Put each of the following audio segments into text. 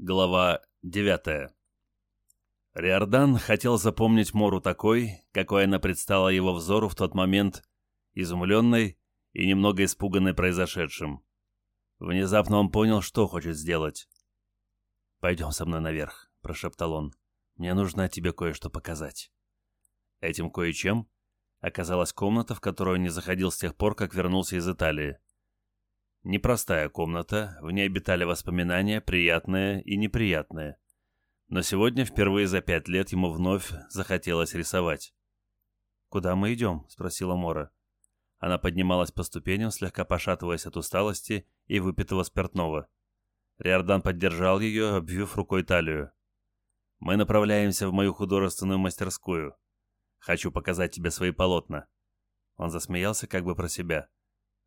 Глава 9. Риордан хотел запомнить Мору такой, какой она предстала его взору в тот момент, изумленной и немного испуганной произошедшим. Внезапно он понял, что хочет сделать. «Пойдем со мной наверх», — прошептал он. «Мне нужно тебе кое-что показать». Этим кое-чем оказалась комната, в которую не заходил с тех пор, как вернулся из Италии. Непростая комната, в ней обитали воспоминания, приятные и неприятные. Но сегодня, впервые за пять лет, ему вновь захотелось рисовать. «Куда мы идем?» — спросила Мора. Она поднималась по ступеням, слегка пошатываясь от усталости и выпитого спиртного. Риордан поддержал ее, обвив рукой талию. «Мы направляемся в мою художественную мастерскую. Хочу показать тебе свои полотна». Он засмеялся как бы про себя.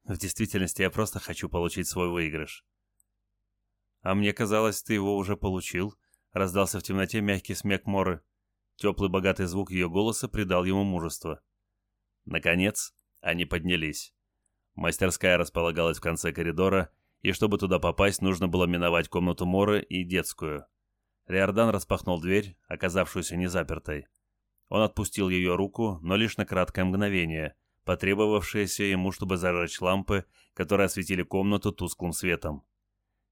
В действительности я просто хочу получить свой выигрыш. А мне казалось, ты его уже получил, раздался в темноте мягкий смех Моры. Теплый богатый звук ее голоса придал ему мужество. Наконец, они поднялись. Мастерская располагалась в конце коридора, и чтобы туда попасть, нужно было миновать комнату Моры и детскую. Риордан распахнул дверь, оказавшуюся незапертой. Он отпустил ее руку, но лишь на краткое мгновение, потребовавшееся ему, чтобы зажечь лампы, которые осветили комнату тусклым светом.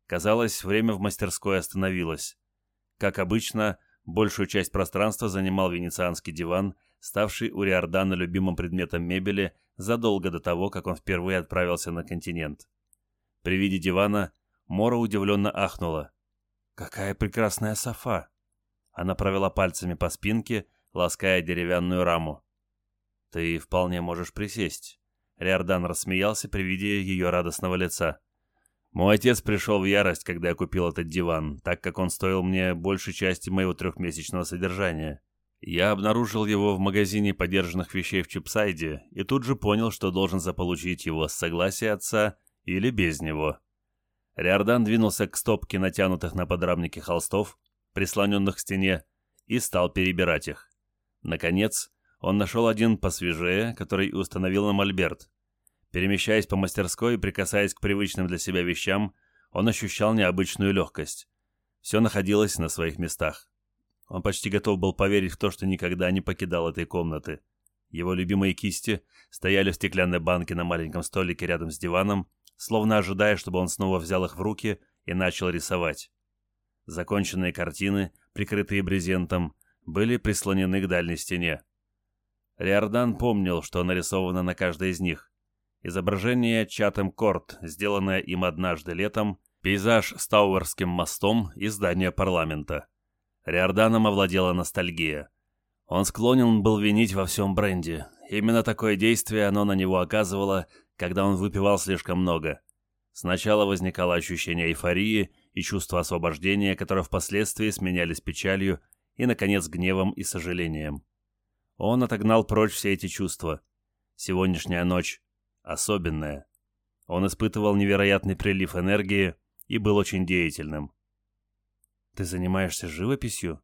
Казалось, время в мастерской остановилось. Как обычно, большую часть пространства занимал венецианский диван, ставший у Риордана любимым предметом мебели задолго до того, как он впервые отправился на континент. При виде дивана Мора удивленно ахнула. «Какая прекрасная софа!» Она провела пальцами по спинке, лаская деревянную раму. «Ты вполне можешь присесть». Риордан рассмеялся при виде ее радостного лица. «Мой отец пришел в ярость, когда я купил этот диван, так как он стоил мне большей части моего трехмесячного содержания. Я обнаружил его в магазине подержанных вещей в Чипсайде и тут же понял, что должен заполучить его с согласия отца или без него». Риордан двинулся к стопке натянутых на подрамнике холстов, прислоненных к стене, и стал перебирать их. Наконец, он нашел один посвежее, который установил на мольберт. Перемещаясь по мастерской и прикасаясь к привычным для себя вещам, он ощущал необычную легкость. Все находилось на своих местах. Он почти готов был поверить в то, что никогда не покидал этой комнаты. Его любимые кисти стояли в стеклянной банке на маленьком столике рядом с диваном, словно ожидая, чтобы он снова взял их в руки и начал рисовать. Законченные картины, прикрытые брезентом, были прислонены к дальней стене. Риордан помнил, что нарисовано на каждой из них. Изображение Чатем Корт, сделанное им однажды летом, пейзаж с Тауэрским мостом и здание парламента. Риорданом овладела ностальгия. Он склонен был винить во всем бренде. Именно такое действие оно на него оказывало, когда он выпивал слишком много. Сначала возникало ощущение эйфории и чувство освобождения, которое впоследствии сменялись печалью и, наконец, гневом и сожалением. Он отогнал прочь все эти чувства. Сегодняшняя ночь особенная. Он испытывал невероятный прилив энергии и был очень деятельным. «Ты занимаешься живописью?»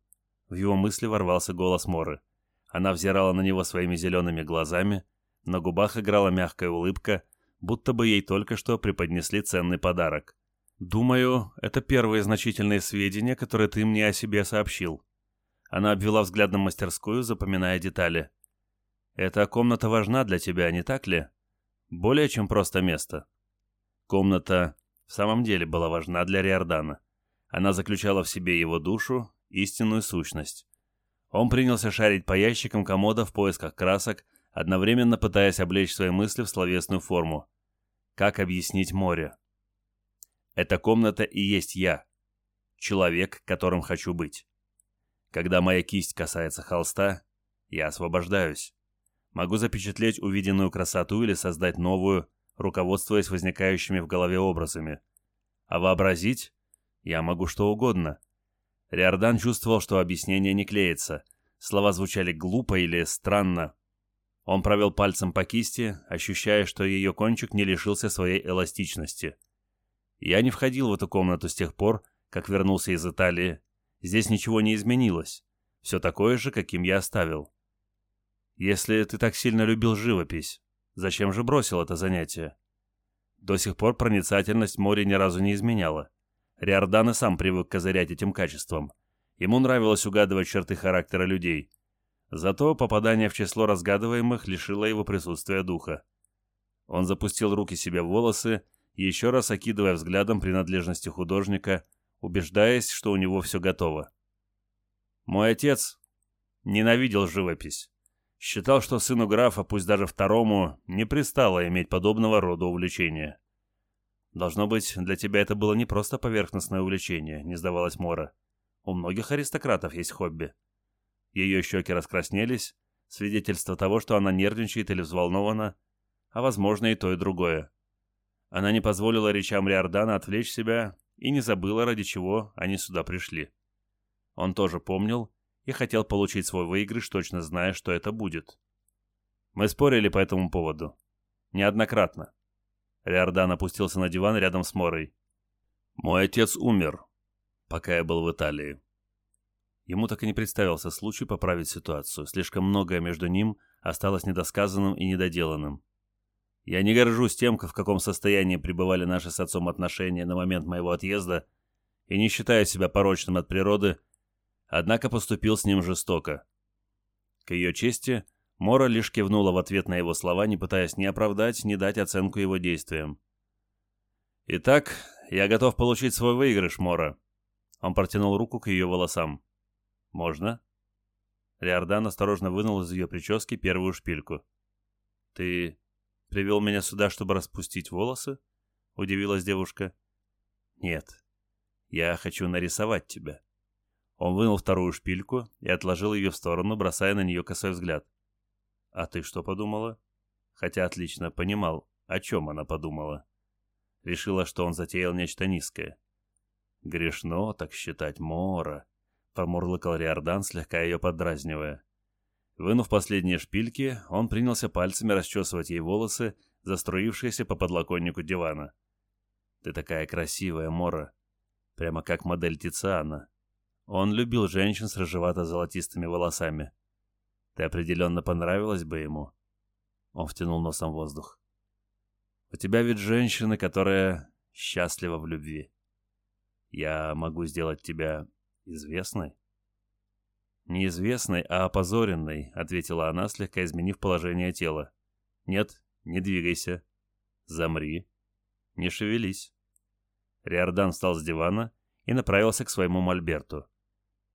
В его мысли ворвался голос Моры. Она взирала на него своими зелеными глазами, на губах играла мягкая улыбка, будто бы ей только что преподнесли ценный подарок. «Думаю, это первые значительные сведения, которые ты мне о себе сообщил. Она обвела взглядом мастерскую, запоминая детали. «Эта комната важна для тебя, не так ли? Более чем просто место». Комната в самом деле была важна для Риордана. Она заключала в себе его душу, истинную сущность. Он принялся шарить по ящикам комода в поисках красок, одновременно пытаясь облечь свои мысли в словесную форму. Как объяснить море? Эта комната и есть я. Человек, которым хочу быть. Когда моя кисть касается холста, я освобождаюсь. Могу запечатлеть увиденную красоту или создать новую, руководствуясь возникающими в голове образами. А вообразить я могу что угодно. Риордан чувствовал, что объяснение не клеится. Слова звучали глупо или странно. Он провел пальцем по кисти, ощущая, что ее кончик не лишился своей эластичности. Я не входил в эту комнату с тех пор, как вернулся из Италии, Здесь ничего не изменилось. Все такое же, каким я оставил. Если ты так сильно любил живопись, зачем же бросил это занятие? До сих пор проницательность моря ни разу не изменяла. Риордан и сам привык козырять этим качеством. Ему нравилось угадывать черты характера людей. Зато попадание в число разгадываемых лишило его присутствия духа. Он запустил руки себе в волосы, еще раз окидывая взглядом принадлежности художника, убеждаясь, что у него все готово. Мой отец ненавидел живопись. Считал, что сыну графа, пусть даже второму, не пристало иметь подобного рода увлечения. «Должно быть, для тебя это было не просто поверхностное увлечение», — не сдавалась Мора. «У многих аристократов есть хобби». Ее щеки раскраснелись, свидетельство того, что она нервничает или взволнована, а, возможно, и то, и другое. Она не позволила речам Риордана отвлечь себя и не забыла, ради чего они сюда пришли. Он тоже помнил и хотел получить свой выигрыш, точно зная, что это будет. Мы спорили по этому поводу. Неоднократно. Риордан опустился на диван рядом с Морой. «Мой отец умер, пока я был в Италии». Ему так и не представился случай поправить ситуацию. Слишком многое между ним осталось недосказанным и недоделанным. Я не горжусь тем, в каком состоянии пребывали наши с отцом отношения на момент моего отъезда, и не считаю себя порочным от природы, однако поступил с ним жестоко. К ее чести, Мора лишь кивнула в ответ на его слова, не пытаясь ни оправдать, ни дать оценку его действиям. «Итак, я готов получить свой выигрыш, Мора». Он протянул руку к ее волосам. «Можно?» Риордан осторожно вынул из ее прически первую шпильку. «Ты привел меня сюда, чтобы распустить волосы?» — удивилась девушка. «Нет, я хочу нарисовать тебя». Он вынул вторую шпильку и отложил ее в сторону, бросая на нее косой взгляд. «А ты что подумала?» Хотя отлично понимал, о чем она подумала. Решила, что он затеял нечто низкое. «Грешно так считать Мора», — промурлыкал Риордан, слегка ее поддразнивая. Вынув последние шпильки, он принялся пальцами расчесывать ей волосы, заструившиеся по подлоконнику дивана. «Ты такая красивая, Мора. Прямо как модель Тициана. Он любил женщин с рыжевато-золотистыми волосами. Ты определенно понравилась бы ему. Он втянул носом воздух. У тебя ведь женщина, которая счастлива в любви. Я могу сделать тебя известной? Неизвестной, а опозоренной, ответила она, слегка изменив положение тела. Нет, не двигайся. Замри. Не шевелись. Риордан встал с дивана и направился к своему мольберту.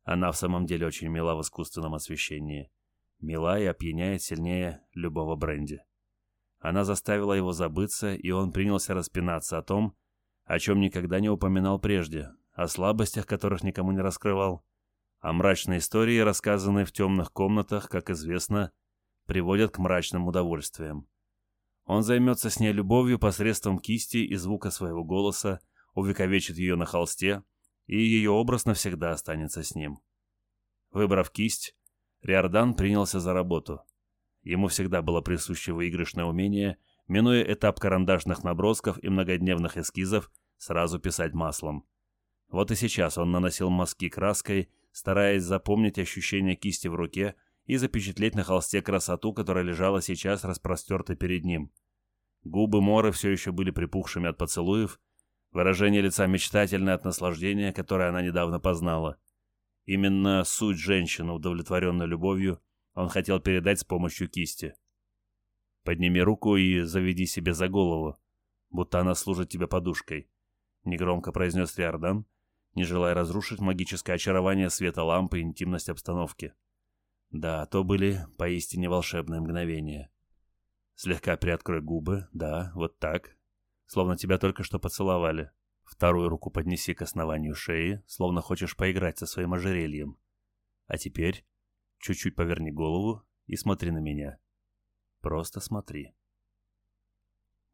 Она в самом деле очень мила в искусственном освещении. Мила и опьяняет сильнее любого бренди. Она заставила его забыться, и он принялся распинаться о том, о чем никогда не упоминал прежде, о слабостях, которых никому не раскрывал, о мрачной истории, рассказанной в темных комнатах, как известно, приводят к мрачным удовольствиям. Он займется с ней любовью посредством кисти и звука своего голоса, увековечит ее на холсте, и ее образ навсегда останется с ним. Выбрав кисть, Риордан принялся за работу. Ему всегда было присуще выигрышное умение, минуя этап карандашных набросков и многодневных эскизов, сразу писать маслом. Вот и сейчас он наносил мазки краской, стараясь запомнить ощущение кисти в руке и запечатлеть на холсте красоту, которая лежала сейчас распростертой перед ним. Губы Моры все еще были припухшими от поцелуев, Выражение лица мечтательное от наслаждения, которое она недавно познала. Именно суть женщины, удовлетворенной любовью, он хотел передать с помощью кисти. «Подними руку и заведи себе за голову, будто она служит тебе подушкой», — негромко произнес Риордан, не желая разрушить магическое очарование света лампы и интимность обстановки. Да, то были поистине волшебные мгновения. Слегка приоткрой губы, да, вот так, словно тебя только что поцеловали. Вторую руку поднеси к основанию шеи, словно хочешь поиграть со своим ожерельем. А теперь чуть-чуть поверни голову и смотри на меня. Просто смотри.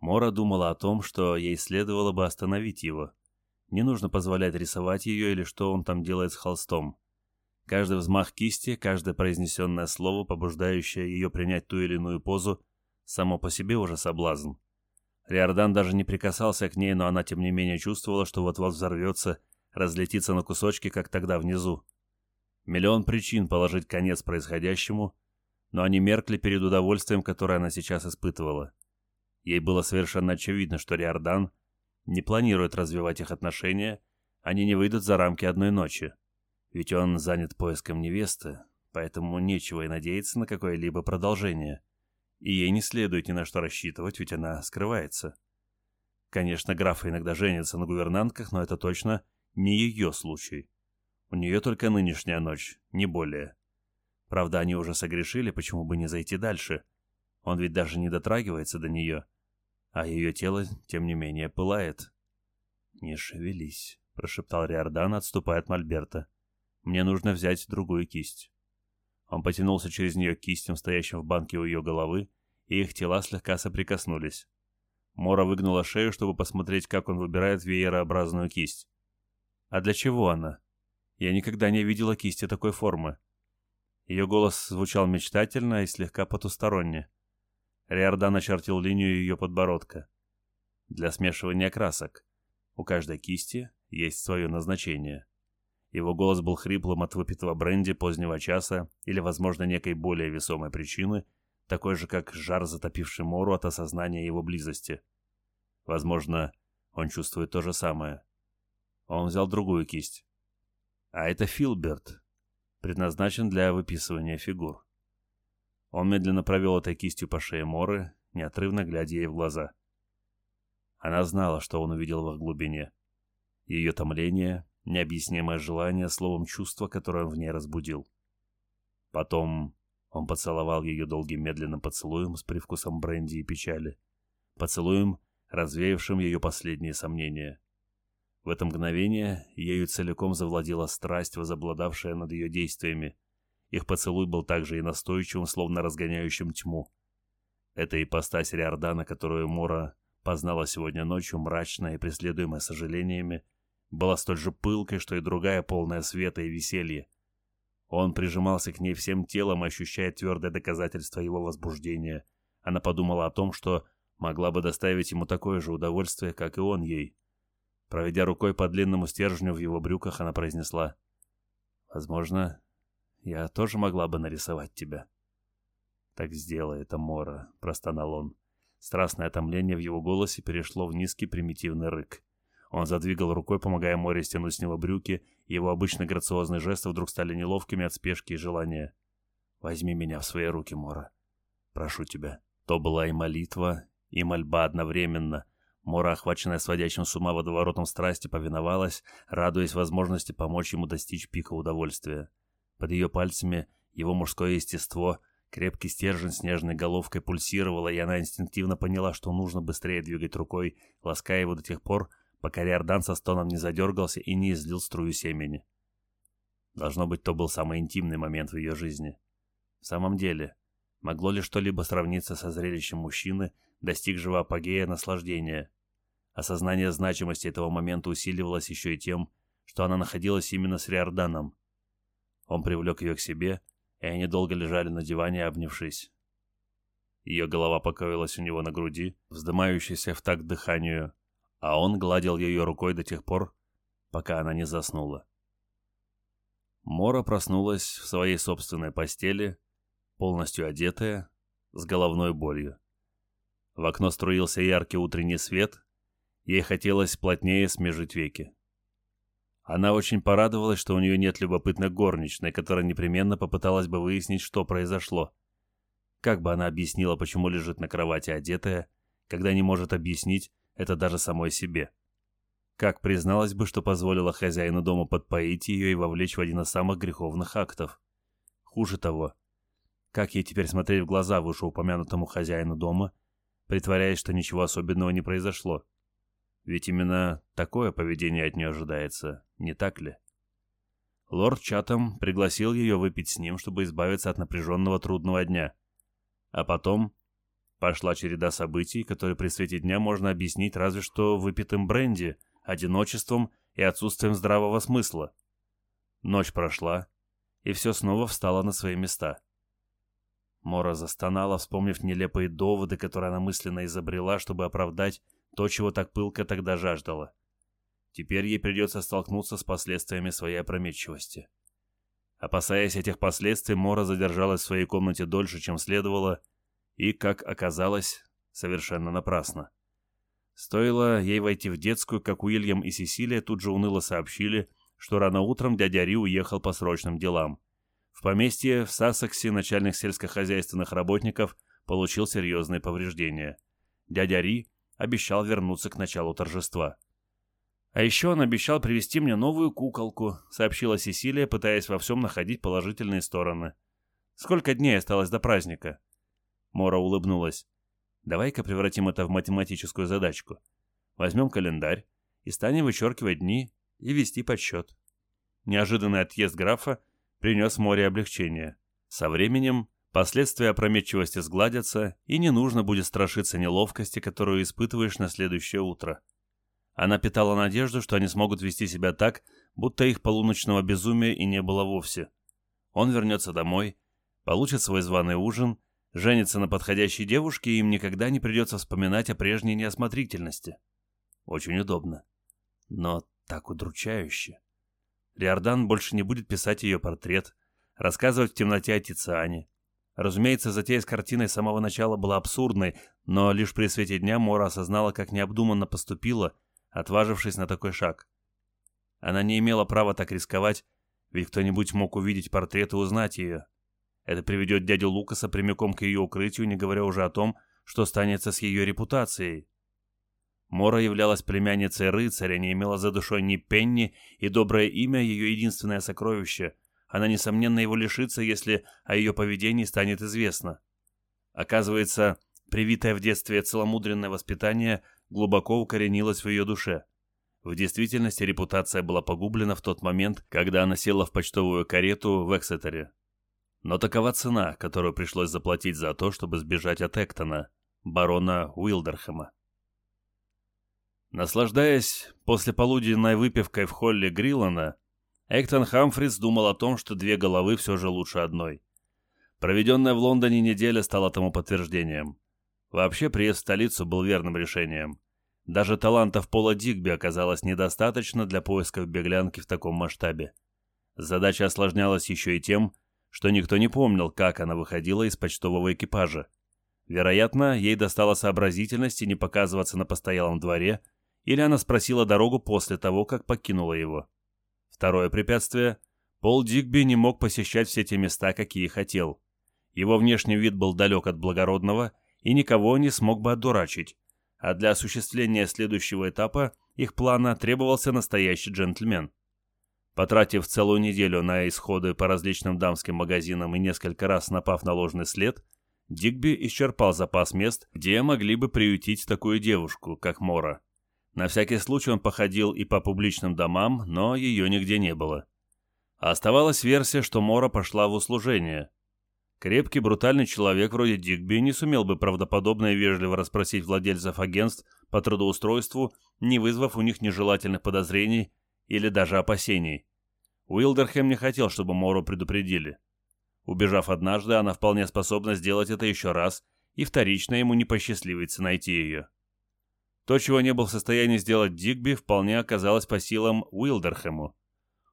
Мора думала о том, что ей следовало бы остановить его. Не нужно позволять рисовать ее или что он там делает с холстом. Каждый взмах кисти, каждое произнесенное слово, побуждающее ее принять ту или иную позу, само по себе уже соблазн. Риордан даже не прикасался к ней, но она тем не менее чувствовала, что вот-вот взорвется, разлетится на кусочки, как тогда внизу. Миллион причин положить конец происходящему, но они меркли перед удовольствием, которое она сейчас испытывала. Ей было совершенно очевидно, что Риордан не планирует развивать их отношения, они не выйдут за рамки одной ночи. Ведь он занят поиском невесты, поэтому нечего и надеяться на какое-либо продолжение. И ей не следует ни на что рассчитывать, ведь она скрывается. Конечно, графы иногда женятся на гувернантках, но это точно не ее случай. У нее только нынешняя ночь, не более. Правда, они уже согрешили, почему бы не зайти дальше? Он ведь даже не дотрагивается до нее. А ее тело, тем не менее, пылает. «Не шевелись», — прошептал Риордан, отступая от Мольберта. «Мне нужно взять другую кисть». Он потянулся через нее к кистям, стоящим в банке у ее головы, и их тела слегка соприкоснулись. Мора выгнула шею, чтобы посмотреть, как он выбирает веерообразную кисть. «А для чего она? Я никогда не видела кисти такой формы». Ее голос звучал мечтательно и слегка потусторонне. Риордан очертил линию ее подбородка. «Для смешивания красок. У каждой кисти есть свое назначение». Его голос был хриплым от выпитого бренди позднего часа или, возможно, некой более весомой причины, такой же, как жар, затопивший Мору от осознания его близости. Возможно, он чувствует то же самое. Он взял другую кисть. А это Филберт, предназначен для выписывания фигур. Он медленно провел этой кистью по шее Моры, неотрывно глядя ей в глаза. Она знала, что он увидел в их глубине. Ее томление, необъяснимое желание, словом, чувство, которое он в ней разбудил. Потом он поцеловал ее долгим медленным поцелуем с привкусом бренди и печали. Поцелуем, развеявшим ее последние сомнения. В это мгновение ею целиком завладела страсть, возобладавшая над ее действиями. Их поцелуй был также и настойчивым, словно разгоняющим тьму. Эта ипостась Риордана, которую Мора познала сегодня ночью, мрачная и преследуемая сожалениями, была столь же пылкой, что и другая, полная света и веселья. Он прижимался к ней всем телом, ощущая твердое доказательство его возбуждения. Она подумала о том, что могла бы доставить ему такое же удовольствие, как и он ей. Проведя рукой по длинному стержню в его брюках, она произнесла, «Возможно, я тоже могла бы нарисовать тебя». «Так сделай это, Мора», — простонал он. Страстное томление в его голосе перешло в низкий примитивный рык. Он задвигал рукой, помогая Море стянуть с него брюки, и его обычно грациозные жесты вдруг стали неловкими от спешки и желания. «Возьми меня в свои руки, Мора. Прошу тебя». То была и молитва, и мольба одновременно. Мора, охваченная сводящим с ума водоворотом страсти, повиновалась, радуясь возможности помочь ему достичь пика удовольствия. Под ее пальцами его мужское естество, крепкий стержень с нежной головкой пульсировало, и она инстинктивно поняла, что нужно быстрее двигать рукой, лаская его до тех пор, пока Риордан со стоном не задергался и не излил струю семени. Должно быть, то был самый интимный момент в ее жизни. В самом деле, могло ли что-либо сравниться со зрелищем мужчины, достигшего апогея наслаждения? Осознание значимости этого момента усиливалось еще и тем, что она находилась именно с Риорданом. Он привлек ее к себе, и они долго лежали на диване, обнявшись. Ее голова покоилась у него на груди, вздымающейся в такт дыханию, а он гладил ее рукой до тех пор, пока она не заснула. Мора проснулась в своей собственной постели, полностью одетая, с головной болью. В окно струился яркий утренний свет, ей хотелось плотнее смежить веки. Она очень порадовалась, что у нее нет любопытной горничной, которая непременно попыталась бы выяснить, что произошло. Как бы она объяснила, почему лежит на кровати одетая, когда не может объяснить, это даже самой себе. Как призналась бы, что позволила хозяину дома подпоить ее и вовлечь в один из самых греховных актов. Хуже того, как ей теперь смотреть в глаза вышеупомянутому хозяину дома, притворяясь, что ничего особенного не произошло? Ведь именно такое поведение от нее ожидается, не так ли? Лорд Чатам пригласил ее выпить с ним, чтобы избавиться от напряженного трудного дня. А потом Пошла череда событий, которые при свете дня можно объяснить разве что выпитым бренди, одиночеством и отсутствием здравого смысла. Ночь прошла, и все снова встало на свои места. Мора застонала, вспомнив нелепые доводы, которые она мысленно изобрела, чтобы оправдать то, чего так пылко тогда жаждала. Теперь ей придется столкнуться с последствиями своей опрометчивости. Опасаясь этих последствий, Мора задержалась в своей комнате дольше, чем следовало, и, как оказалось, совершенно напрасно. Стоило ей войти в детскую, как Уильям и Сесилия тут же уныло сообщили, что рано утром дядя Ри уехал по срочным делам. В поместье в Сассексе начальник сельскохозяйственных работников получил серьезные повреждения. Дядя Ри обещал вернуться к началу торжества. «А еще он обещал привезти мне новую куколку», — сообщила Сесилия, пытаясь во всем находить положительные стороны. «Сколько дней осталось до праздника?» Мора улыбнулась. «Давай-ка превратим это в математическую задачку. Возьмем календарь и станем вычеркивать дни и вести подсчет». Неожиданный отъезд графа принес море облегчения. Со временем последствия опрометчивости сгладятся, и не нужно будет страшиться неловкости, которую испытываешь на следующее утро. Она питала надежду, что они смогут вести себя так, будто их полуночного безумия и не было вовсе. Он вернется домой, получит свой званый ужин, женится на подходящей девушке, и им никогда не придется вспоминать о прежней неосмотрительности. Очень удобно. Но так удручающе. Риордан больше не будет писать ее портрет, рассказывать в темноте о Тициане. Разумеется, затея с картиной с самого начала была абсурдной, но лишь при свете дня Мора осознала, как необдуманно поступила — отважившись на такой шаг. Она не имела права так рисковать, ведь кто-нибудь мог увидеть портрет и узнать ее. Это приведет дядю Лукаса прямиком к ее укрытию, не говоря уже о том, что станется с ее репутацией. Мора являлась племянницей рыцаря, не имела за душой ни пенни, и доброе имя — ее единственное сокровище. Она, несомненно, его лишится, если о ее поведении станет известно. Оказывается, привитое в детстве целомудренное воспитание глубоко укоренилась в ее душе. В действительности репутация была погублена в тот момент, когда она села в почтовую карету в Эксетере. Но такова цена, которую пришлось заплатить за то, чтобы сбежать от Эктона, барона Уилдерхэма. Наслаждаясь послеполуденной выпивкой в холле Гриллана, Эктон Хамфрис думал о том, что две головы все же лучше одной. Проведенная в Лондоне неделя стала тому подтверждением. Вообще приезд в столицу был верным решением. Даже талантов Пола Дигби оказалось недостаточно для поисков беглянки в таком масштабе. Задача осложнялась еще и тем, что никто не помнил, как она выходила из почтового экипажа. Вероятно, ей достало сообразительности не показываться на постоялом дворе, или она спросила дорогу после того, как покинула его. Второе препятствие – Пол Дигби не мог посещать все те места, какие хотел. Его внешний вид был далек от благородного – и никого не смог бы одурачить, а для осуществления следующего этапа их плана требовался настоящий джентльмен. Потратив целую неделю на исходы по различным дамским магазинам и несколько раз напав на ложный след, Дигби исчерпал запас мест, где могли бы приютить такую девушку, как Мора. На всякий случай он походил и по публичным домам, но ее нигде не было. Оставалась версия, что Мора пошла в услужение. Крепкий, брутальный человек вроде Дигби не сумел бы правдоподобно и вежливо расспросить владельцев агентств по трудоустройству, не вызвав у них нежелательных подозрений или даже опасений. Уилдерхэм не хотел, чтобы Мору предупредили. Убежав однажды, она вполне способна сделать это еще раз, и вторично ему не посчастливится найти ее. То, чего не был в состоянии сделать Дигби, вполне оказалось по силам Уилдерхэму.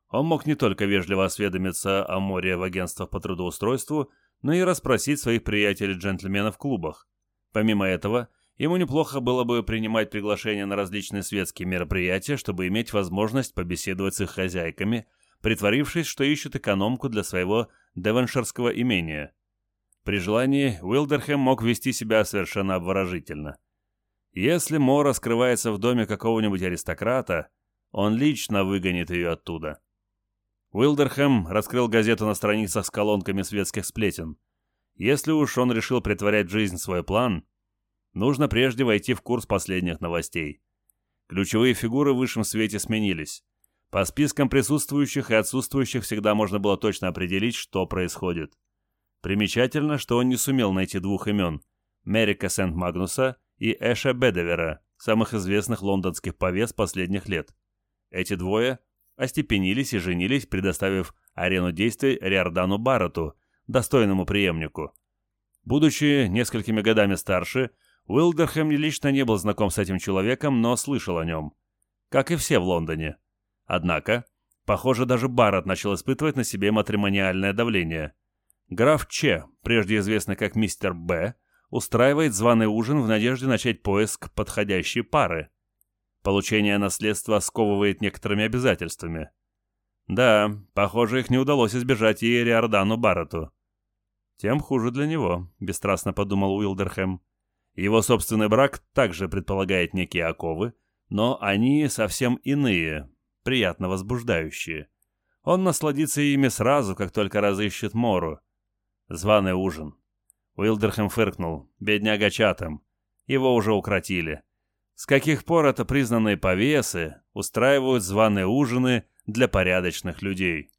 Он мог не только вежливо осведомиться о море в агентствах по трудоустройству, но и расспросить своих приятелей-джентльменов в клубах. Помимо этого, ему неплохо было бы принимать приглашения на различные светские мероприятия, чтобы иметь возможность побеседовать с их хозяйками, притворившись, что ищут экономку для своего девонширского имения. При желании Уилдерхэм мог вести себя совершенно обворожительно. Если Мора скрывается в доме какого-нибудь аристократа, он лично выгонит ее оттуда. Уилдерхэм раскрыл газету на страницах с колонками светских сплетен. Если уж он решил притворять в жизнь свой план, нужно прежде войти в курс последних новостей. Ключевые фигуры в высшем свете сменились. По спискам присутствующих и отсутствующих всегда можно было точно определить, что происходит. Примечательно, что он не сумел найти двух имен – Мерика Сент-Магнуса и Эша Бедевера, самых известных лондонских повес последних лет. Эти двое – остепенились и женились, предоставив арену действий Риордану Баррету, достойному преемнику. Будучи несколькими годами старше, Уилдерхэм лично не был знаком с этим человеком, но слышал о нем. Как и все в Лондоне. Однако, похоже, даже Барретт начал испытывать на себе матримониальное давление. Граф Че, прежде известный как мистер Б, устраивает званый ужин в надежде начать поиск подходящей пары. Получение наследства сковывает некоторыми обязательствами. Да, похоже, их не удалось избежать и Риордану Барретту. Тем хуже для него, бесстрастно подумал Уилдерхэм. Его собственный брак также предполагает некие оковы, но они совсем иные, приятно возбуждающие. Он насладится ими сразу, как только разыщет Мору. Званый ужин. Уилдерхэм фыркнул. Бедняга Чатам. Его уже укротили. С каких пор это признанные повесы устраивают званые ужины для порядочных людей?